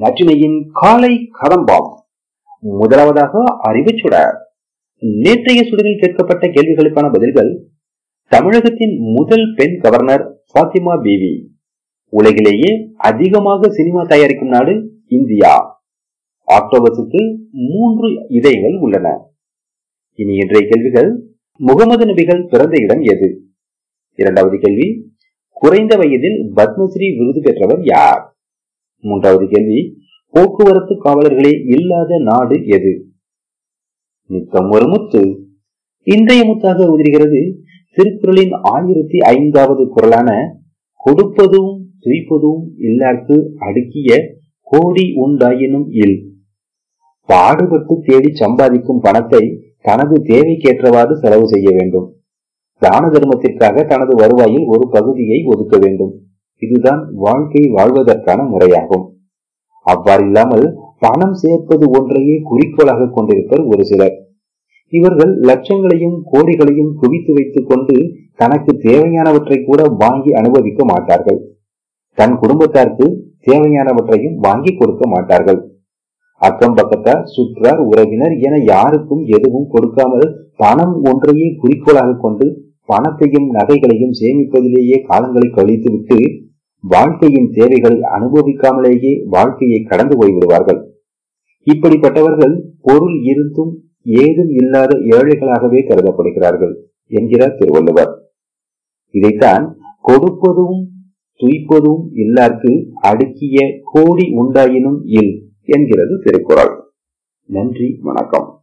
நற்றினையின் காலை கதம்பாம். முதலாவதாக அறிவு சுடர் நேற்றைய சுடரில் கேட்கப்பட்ட கேள்விகளுக்கான பதில்கள் தமிழகத்தின் முதல் பெண் கவர்னர் பாத்திமா பிவி. உலகிலேயே அதிகமாக சினிமா தயாரிக்கும் நாடு இந்தியா. ஆக்டோபஸுக்கு மூன்று இதயங்கள் உள்ளன. இனி இன்றைய கேள்விகள் முகமது நபிகள் பிறந்த இடம் எது? இரண்டாவது கேள்வி குறைந்த வயதில் பத்மஸ்ரீ விருது பெற்றவர் யார்? மூன்றாவது கேள்வி போக்குவரத்து காவலர்களே இல்லாத நாடு எது? நித்தம் ஒரு முத்து. இன்றைய முத்தாக உதிர்கிறது திருக்குறளின் ஆயிரத்தி ஐந்தாவது குரலான கொடுப்பதும் துய்ப்பதும் இல்லாக்கு அடுக்கிய கோடி உண்டாயினும் இல். பாடுபட்டு தேடி சம்பாதிக்கும் பணத்தை தனது தேவைக்கேற்றவாறு செலவு செய்ய வேண்டும். தான தர்மத்திற்காக தனது வருவாயில் ஒரு பகுதியை ஒதுக்க வேண்டும். இதுதான் வாழ்க்கை வாழ்வதற்கான முறையாகும். அவ்வாறு இல்லாமல் பணம் சேர்ப்பது ஒன்றையே குறிக்கோளாக கொண்டிருப்பர் ஒரு சிலர். இவர்கள் லட்சங்களையும் கோடிகளையும் குவித்து வைத்துக் கொண்டு தனக்கு தேவையானவற்றை கூட வாங்கி அனுபவிக்க மாட்டார்கள். தன் குடும்பத்தாருக்கு தேவையானவற்றையும் வாங்கி கொடுக்க மாட்டார்கள். அக்கம் பக்கத்தார் சுற்றார் உறவினர் என யாருக்கும் எதுவும் கொடுக்காமல் பணம் ஒன்றையே குறிக்கோளாக கொண்டு பணத்தையும் நகைகளையும் சேமிப்பதிலேயே காலங்களை கழித்துவிட்டு வாழ்க்கையின் தேவைகளை அனுபவிக்காமலேயே வாழ்க்கையை கடந்து போய்விடுவார்கள். இப்படிப்பட்டவர்கள் பொருள் இருந்தும் ஏதும் இல்லாத ஏழைகளாகவே கருதப்படுகிறார்கள் என்கிறார் திருவள்ளுவர். இதைத்தான் கொடுப்பதும் துய்ப்பதும் இல்லார்க்கு அடுக்கிய கோடி உண்டாயினும் இல் என்கிறது திருக்குறள். நன்றி வணக்கம்.